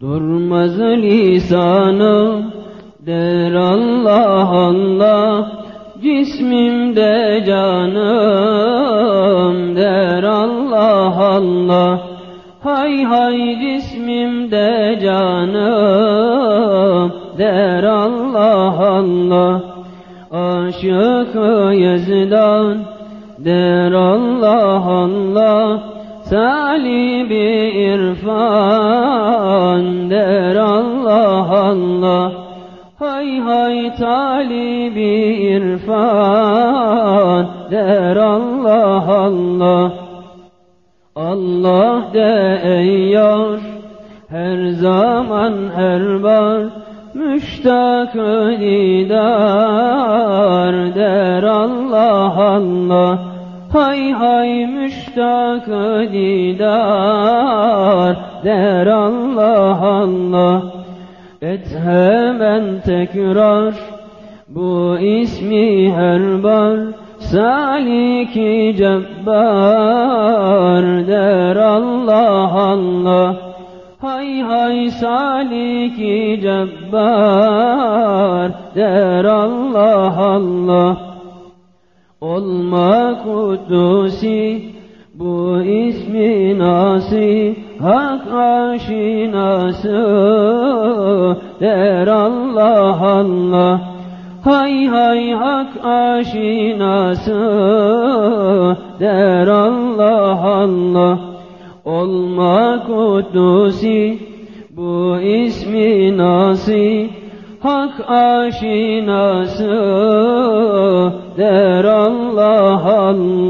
Durmaz lisanım der Allah Allah. Cismimde canım der Allah Allah. Hay hay cismimde canım der Allah Allah. Aşık Yazdan der Allah Allah Talibi irfan der Allah Allah. Hay hay talibi irfan der Allah Allah. Allah de ey yar her zaman her bar müştak didar der Allah Allah Hay hay müştak didar der Allah Allah. Et hemen tekrar bu ismi her bar Saliki Cebbar der Allah Allah. Hay hay Saliki Cebbar der Allah Allah Olma kudusi bu ismi nasi hak aşinası der Allah Allah Hay hay hak aşinası der Allah Allah Olma kudusi bu ismi nasi hak aşinası der Allah Allah